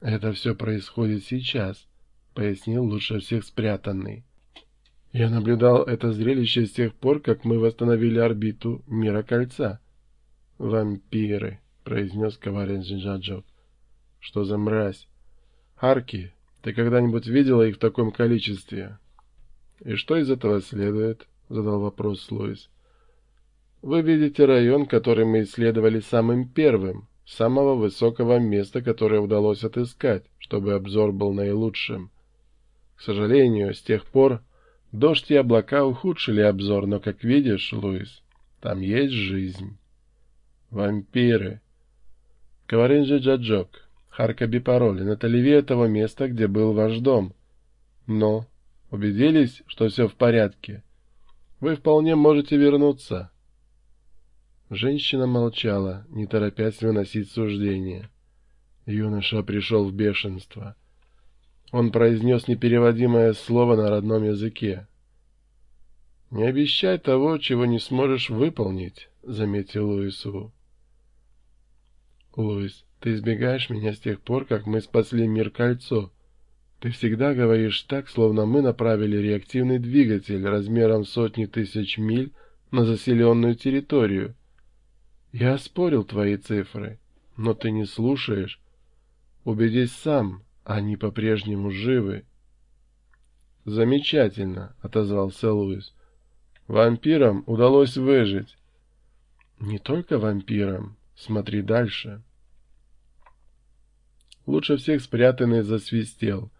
Это все происходит сейчас, пояснил лучше всех спрятанный. Я наблюдал это зрелище с тех пор, как мы восстановили орбиту мира кольца. Вампиры, произнес коварен Джинджаджок. Что за мразь? Арки, ты когда-нибудь видела их в таком количестве? И что из этого следует? Задал вопрос Луис. Вы видите район, который мы исследовали самым первым, самого высокого места, которое удалось отыскать, чтобы обзор был наилучшим. К сожалению, с тех пор дождь и облака ухудшили обзор, но, как видишь, Луис, там есть жизнь. Вампиры. Каваринджи Джаджок. Харкаби пароли. Это левее того места, где был ваш дом. Но, убедились, что все в порядке? Вы вполне можете вернуться. Женщина молчала, не торопясь выносить суждение. Юноша пришел в бешенство. Он произнес непереводимое слово на родном языке. «Не обещай того, чего не сможешь выполнить», — заметил Луису. «Луис, ты избегаешь меня с тех пор, как мы спасли мир кольцо. Ты всегда говоришь так, словно мы направили реактивный двигатель размером сотни тысяч миль на заселенную территорию. Я оспорил твои цифры, но ты не слушаешь. Убедись сам, они по-прежнему живы. Замечательно, отозвался Луис. Вампирам удалось выжить. Не только вампирам. Смотри дальше. Лучше всех спрятанный засвистел.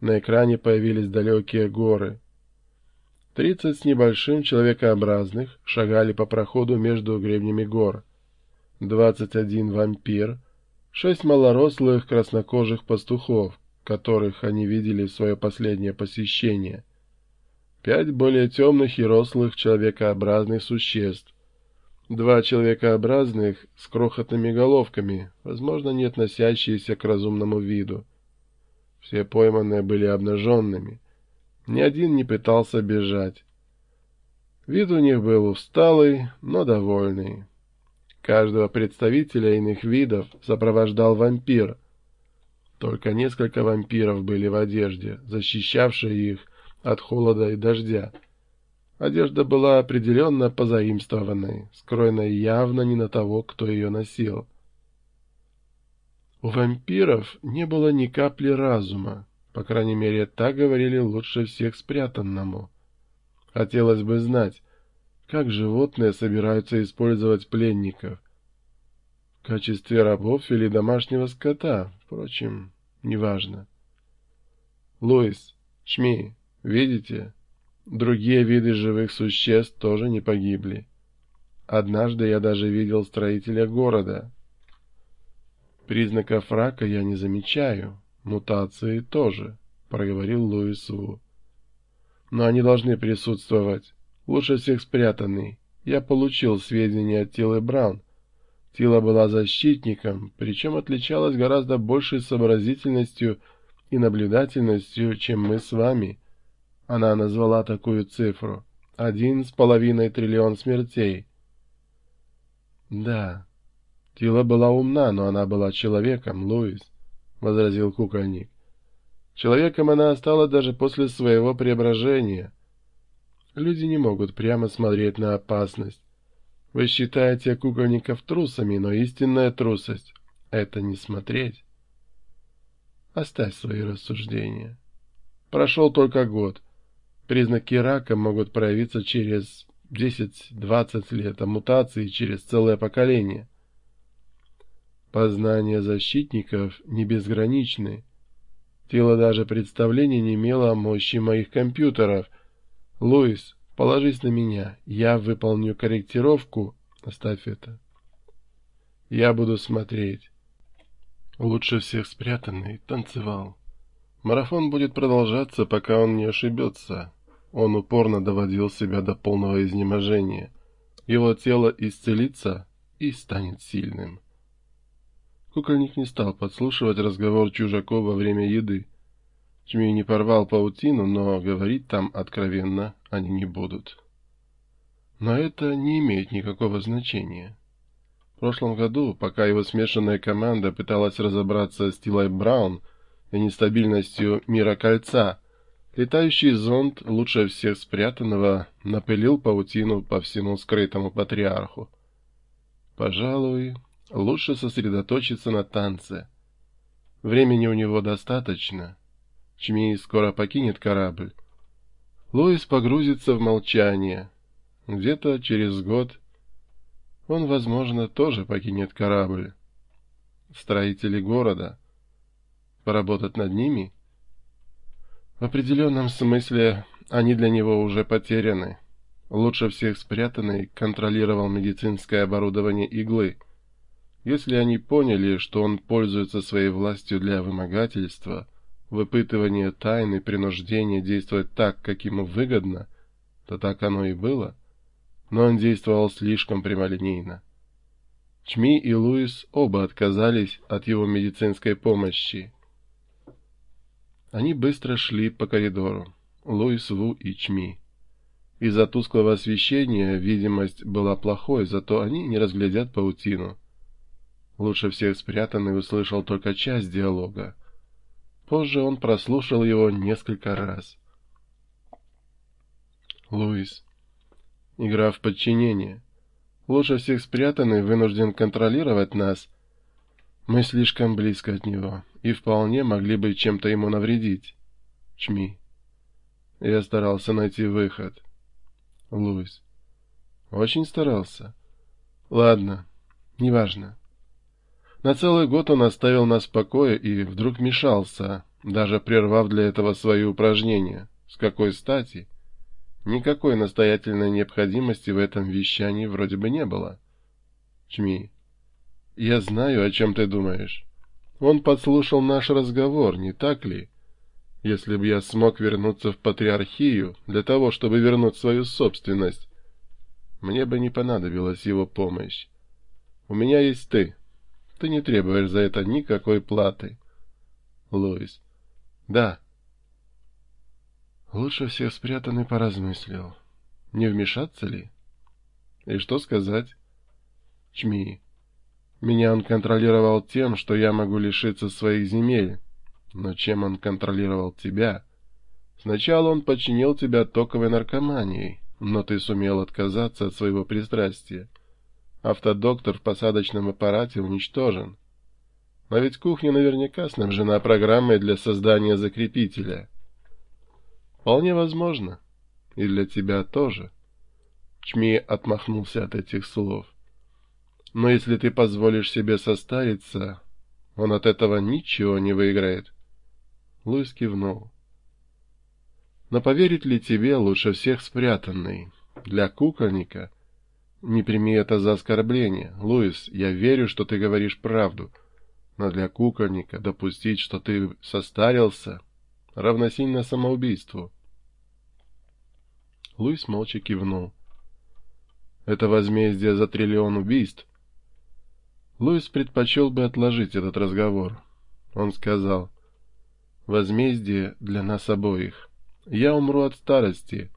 На экране появились далекие горы. Тридцать с небольшим человекообразных шагали по проходу между гребнями гор. Двадцать один вампир, шесть малорослых краснокожих пастухов, которых они видели в свое последнее посещение, пять более темных и рослых человекообразных существ, два человекообразных с крохотными головками, возможно, не относящиеся к разумному виду. Все пойманные были обнаженными, ни один не пытался бежать. Вид у них был усталый, но довольный. Каждого представителя иных видов сопровождал вампир. Только несколько вампиров были в одежде, защищавшей их от холода и дождя. Одежда была определенно позаимствованной, скроенной явно не на того, кто ее носил. У вампиров не было ни капли разума. По крайней мере, так говорили лучше всех спрятанному. Хотелось бы знать, как животные собираются использовать пленников. В качестве рабов или домашнего скота, впрочем, неважно. Луис, Шми, видите? Другие виды живых существ тоже не погибли. Однажды я даже видел строителя города. Признаков рака я не замечаю, Мутации тоже, проговорил Луис Ву. Но они должны присутствовать. Лучше всех спрятанный. Я получил сведения от Тилы Браун. Тила была защитником, причем отличалась гораздо большей сообразительностью и наблюдательностью, чем мы с вами. Она назвала такую цифру. Один с половиной триллион смертей. Да, Тила была умна, но она была человеком, Луис. — возразил кукольник. Человеком она стала даже после своего преображения. Люди не могут прямо смотреть на опасность. Вы считаете кукольников трусами, но истинная трусость — это не смотреть. Оставь свои рассуждения. Прошел только год. Признаки рака могут проявиться через 10-20 лет, а мутации через целое поколение. Познания защитников не безграничны. Тело даже представления не имело о мощи моих компьютеров. Луис, положись на меня, я выполню корректировку. Оставь это. Я буду смотреть. Лучше всех спрятанный танцевал. Марафон будет продолжаться, пока он не ошибется. Он упорно доводил себя до полного изнеможения. Его тело исцелится и станет сильным. Кукольник не стал подслушивать разговор чужаков во время еды. Чмей не порвал паутину, но говорить там откровенно они не будут. Но это не имеет никакого значения. В прошлом году, пока его смешанная команда пыталась разобраться с Тилой Браун и нестабильностью мира кольца, летающий зонд, лучше всех спрятанного, напылил паутину по всему скрытому патриарху. Пожалуй, лучше сосредоточиться на танце. Времени у него достаточно. Чми скоро покинет корабль. Луис погрузится в молчание. Где-то через год он, возможно, тоже покинет корабль. Строители города. Поработать над ними? В определенном смысле они для него уже потеряны. Лучше всех спрятанный контролировал медицинское оборудование иглы. Если они поняли, что он пользуется своей властью для вымогательства, выпытывания тайны, принуждения действовать так, как ему выгодно, то так оно и было но он действовал слишком прямолинейно. Чми и Луис оба отказались от его медицинской помощи. Они быстро шли по коридору, Луис, Ву и Чми. Из-за тусклого освещения видимость была плохой, зато они не разглядят паутину. Лучше всех спрятанный услышал только часть диалога. Позже он прослушал его несколько раз. Луис. Игра в подчинение. Лучше всех спрятанный вынужден контролировать нас. Мы слишком близко от него и вполне могли бы чем-то ему навредить. Чми. Я старался найти выход. Луис. Очень старался. Ладно, неважно. На целый год он оставил нас в покое и вдруг мешался, даже прервав для этого свои упражнения. С какой стати? — Никакой настоятельной необходимости в этом вещании вроде бы не было. Чми. Я знаю, о чем ты думаешь. Он подслушал наш разговор, не так ли? Если бы я смог вернуться в патриархию для того, чтобы вернуть свою собственность, мне бы не понадобилась его помощь. У меня есть ты. Ты не требуешь за это никакой платы. Луис. Да. Лучше всех спрятанный поразмыслил. Не вмешаться ли? И что сказать? Чми. Меня он контролировал тем, что я могу лишиться своих земель. Но чем он контролировал тебя? Сначала он подчинил тебя токовой наркоманией, но ты сумел отказаться от своего пристрастия. Автодоктор в посадочном аппарате уничтожен. Но ведь кухня наверняка снабжена программой для создания закрепителя — Вполне возможно. И для тебя тоже. Чми отмахнулся от этих слов. Но если ты позволишь себе состариться, он от этого ничего не выиграет. Луис кивнул. Но поверить ли тебе лучше всех спрятанный? Для кукольника? Не прими это за оскорбление. Луис, я верю, что ты говоришь правду. Но для кукольника допустить, что ты состарился, равносильно самоубийству. Луис молча кивнул. Это возмездие за триллион убийств. Луис предпочел бы отложить этот разговор. Он сказал, «Возмездие для нас обоих. Я умру от старости.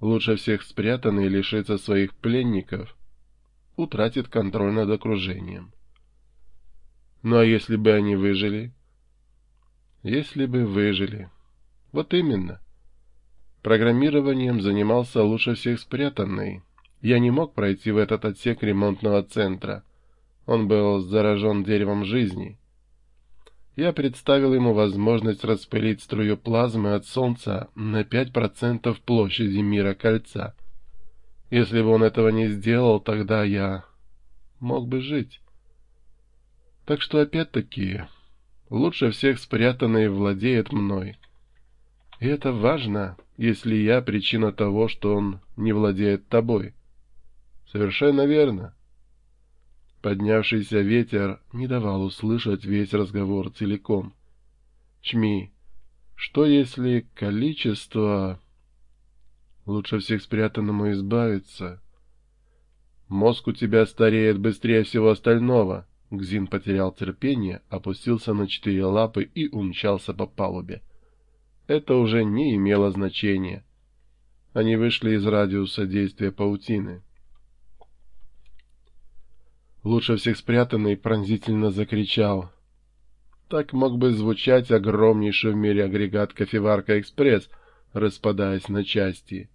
Лучше всех спрятанный лишится своих пленников, утратит контроль над окружением. Ну а если бы они выжили?» Если бы выжили. Вот именно. Программированием занимался лучше всех спрятанный. Я не мог пройти в этот отсек ремонтного центра. Он был заражен деревом жизни. Я представил ему возможность распылить струю плазмы от Солнца на 5% площади мира кольца. Если бы он этого не сделал, тогда я мог бы жить. Так что опять-таки лучше всех спрятанный владеет мной. И это важно, если я причина того, что он не владеет тобой. Совершенно верно. Поднявшийся ветер не давал услышать весь разговор целиком. Чми, что если количество... Лучше всех спрятанному избавиться. Мозг у тебя стареет быстрее всего остального. Гзин потерял терпение, опустился на четыре лапы и умчался по палубе. Это уже не имело значения. Они вышли из радиуса действия паутины. Лучше всех спрятанный, пронзительно закричал. Так мог бы звучать огромнейший в мире агрегат «Кофеварка Экспресс», распадаясь на части.